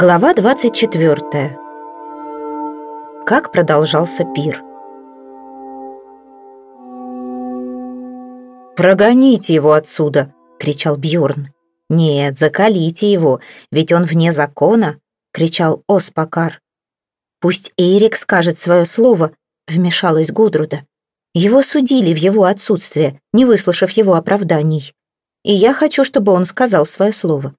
Глава 24. Как продолжался пир. «Прогоните его отсюда!» — кричал Бьорн. «Нет, закалите его, ведь он вне закона!» — кричал Оспакар. «Пусть Эрик скажет свое слово», — вмешалась Гудруда. «Его судили в его отсутствие, не выслушав его оправданий. И я хочу, чтобы он сказал свое слово.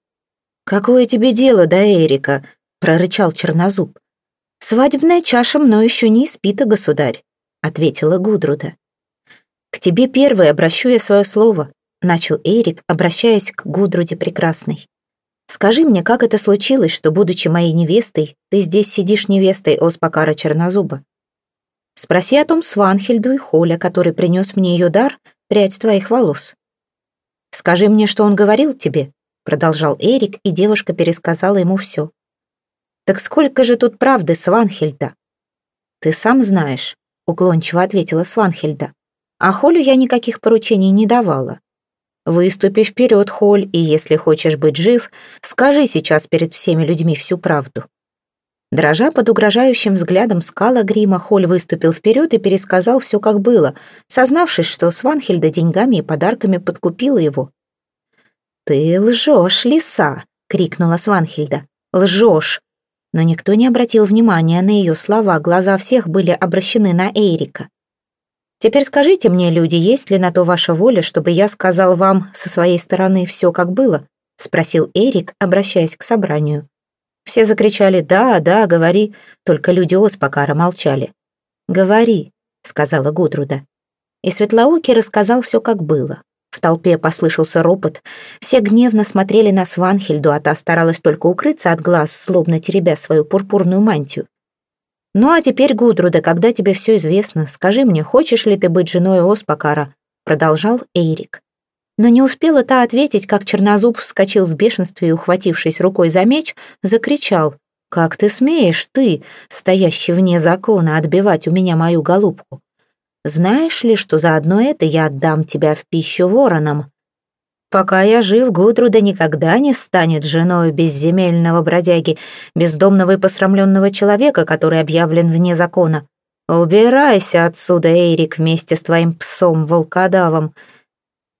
«Какое тебе дело до Эрика?» — прорычал Чернозуб. «Свадебная чаша мной еще не испита, государь», — ответила Гудруда. «К тебе первой обращу я свое слово», — начал Эрик, обращаясь к Гудруде Прекрасной. «Скажи мне, как это случилось, что, будучи моей невестой, ты здесь сидишь невестой Оспакара Чернозуба? Спроси о том Сванхельду и Холя, который принес мне ее дар, прядь твоих волос. Скажи мне, что он говорил тебе, продолжал Эрик, и девушка пересказала ему все. «Так сколько же тут правды, Сванхельда?» «Ты сам знаешь», — уклончиво ответила Сванхельда. «А Холю я никаких поручений не давала. Выступи вперед, Холь, и если хочешь быть жив, скажи сейчас перед всеми людьми всю правду». Дрожа под угрожающим взглядом скала Грима, Холь выступил вперед и пересказал все, как было, сознавшись, что Сванхельда деньгами и подарками подкупила его. «Ты лжешь, лиса!» — крикнула Сванхильда. «Лжешь!» Но никто не обратил внимания на ее слова, глаза всех были обращены на Эрика. «Теперь скажите мне, люди, есть ли на то ваша воля, чтобы я сказал вам со своей стороны все, как было?» — спросил Эрик, обращаясь к собранию. Все закричали «Да, да, говори», только люди Оспакара молчали. «Говори», — сказала Гудруда. И Светлоуки рассказал все, как было. В толпе послышался ропот. Все гневно смотрели на Сванхельду, а та старалась только укрыться от глаз, словно теребя свою пурпурную мантию. «Ну а теперь, Гудруда, когда тебе все известно, скажи мне, хочешь ли ты быть женой Оспакара?» Продолжал Эйрик. Но не успела та ответить, как Чернозуб вскочил в бешенстве и, ухватившись рукой за меч, закричал. «Как ты смеешь, ты, стоящий вне закона, отбивать у меня мою голубку? Знаешь ли, что за одно это я отдам тебя в пищу воронам? Пока я жив, Гудруда никогда не станет женой безземельного бродяги, бездомного и посрамленного человека, который объявлен вне закона. Убирайся отсюда, Эрик, вместе с твоим псом-волкодавом.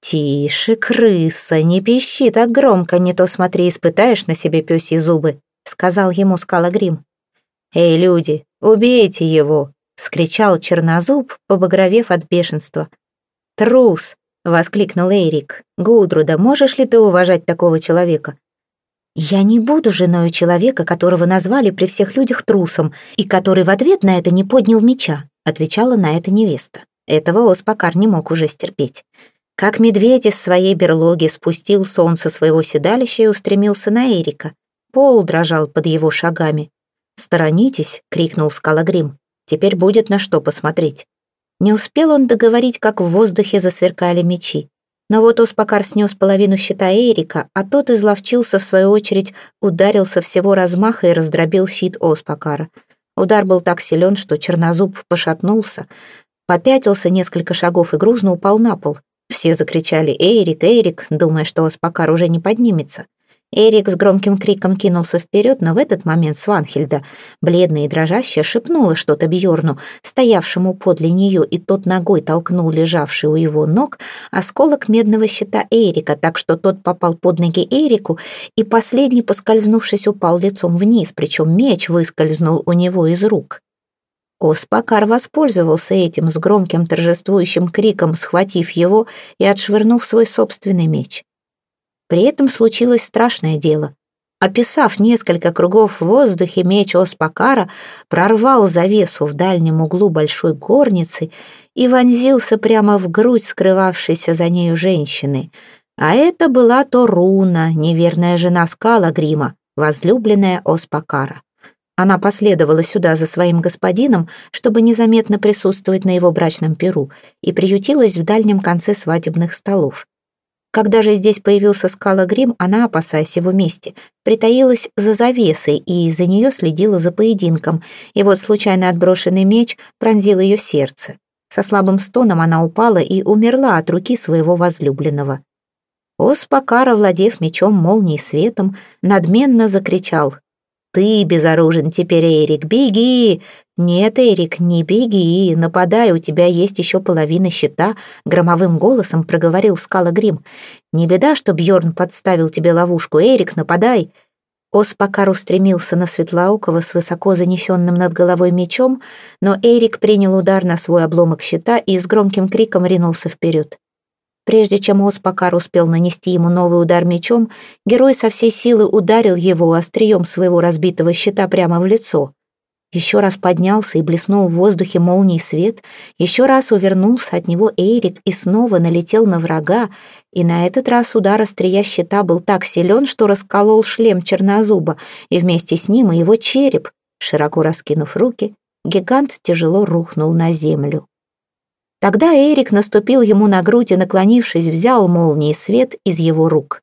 Тише, крыса, не пищи так громко, не то смотри, испытаешь на себе пёсьи зубы, сказал ему Скалагрим. Эй, люди, убейте его, вскричал Чернозуб, побагровев от бешенства. «Трус!» — воскликнул Эрик. «Гудруда, можешь ли ты уважать такого человека?» «Я не буду женой человека, которого назвали при всех людях трусом, и который в ответ на это не поднял меча», — отвечала на это невеста. Этого Оспакар не мог уже стерпеть. Как медведь из своей берлоги спустил солнце своего седалища и устремился на Эрика. Пол дрожал под его шагами. «Сторонитесь!» — крикнул Скалагрим. Теперь будет на что посмотреть. Не успел он договорить, как в воздухе засверкали мечи. Но вот Оспакар снес половину щита Эрика, а тот изловчился, в свою очередь, ударился всего размаха и раздробил щит Оспакара. Удар был так силен, что Чернозуб пошатнулся, попятился несколько шагов и грузно упал на пол. Все закричали «Эрик, Эрик», думая, что Оспакар уже не поднимется. Эрик с громким криком кинулся вперед, но в этот момент Сванхельда, бледная и дрожащая, шепнула что-то Бьорну, стоявшему подле нее, и тот ногой толкнул лежавший у его ног осколок медного щита Эрика, так что тот попал под ноги Эрику, и последний, поскользнувшись, упал лицом вниз, причем меч выскользнул у него из рук. Оспакар воспользовался этим с громким торжествующим криком, схватив его и отшвырнув свой собственный меч. При этом случилось страшное дело. Описав несколько кругов в воздухе, меч Оспакара прорвал завесу в дальнем углу большой горницы и вонзился прямо в грудь скрывавшейся за нею женщины. А это была Торуна, неверная жена Скала Грима, возлюбленная Оспакара. Она последовала сюда за своим господином, чтобы незаметно присутствовать на его брачном перу, и приютилась в дальнем конце свадебных столов. Когда же здесь появился скала Грим, она, опасаясь его мести, притаилась за завесой и из-за нее следила за поединком, и вот случайно отброшенный меч пронзил ее сердце. Со слабым стоном она упала и умерла от руки своего возлюбленного. Оспакар, владев мечом молнией светом, надменно закричал Ты безоружен теперь, Эрик, беги!» «Нет, Эрик, не беги, нападай, у тебя есть еще половина щита», — громовым голосом проговорил Скала Грим. «Не беда, что Бьорн подставил тебе ловушку. Эрик, нападай!» Оспакар устремился на Светлаукова с высоко занесенным над головой мечом, но Эрик принял удар на свой обломок щита и с громким криком ринулся вперед. Прежде чем Оспакар успел нанести ему новый удар мечом, герой со всей силы ударил его острием своего разбитого щита прямо в лицо. Еще раз поднялся и блеснул в воздухе молний свет, еще раз увернулся от него Эйрик и снова налетел на врага, и на этот раз удар острия щита был так силен, что расколол шлем чернозуба, и вместе с ним и его череп. Широко раскинув руки, гигант тяжело рухнул на землю. Тогда Эрик наступил ему на грудь и, наклонившись, взял молнии свет из его рук.